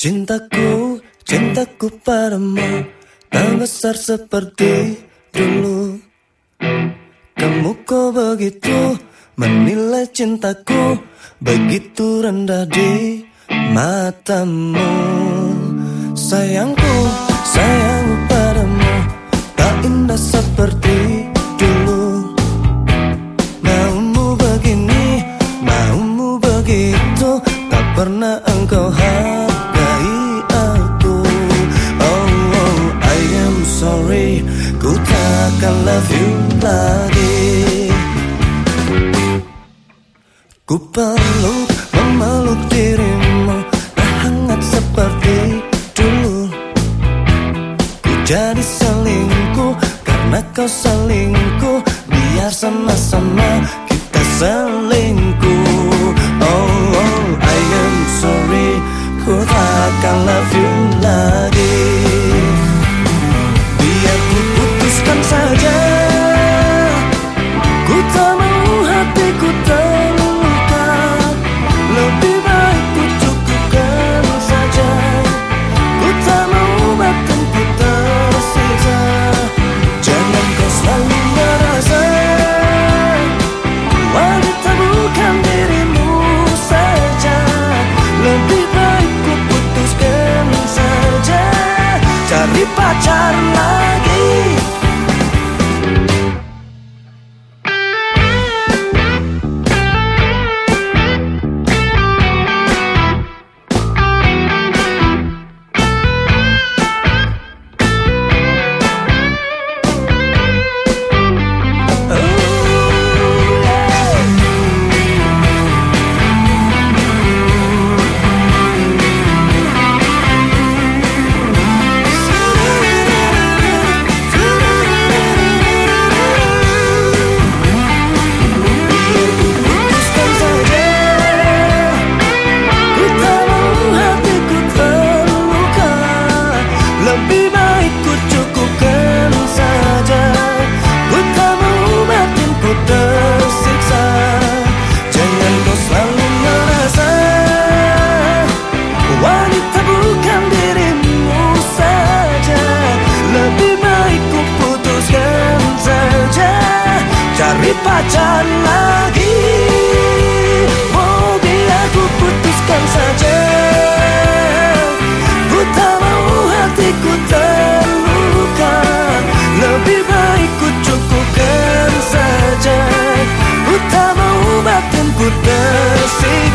Cintaku, cintaku padamu Tak besar seperti dulu. Kamu kok begitu menilai cintaku Begitu rendah di matamu. Sayangku, sayangku padamu Tak indah seperti dulu. Maumu begini, maumu begitu Tak pernah engkau takkan love you lagi. Ku peluk memeluk dirimu Tak hangat seperti dulu. Ku jadi selingkuh Karena kau selingkuh. Biar sama-sama kita selingkuh. Oh, oh, I am sorry. Ku takkan love you thirsty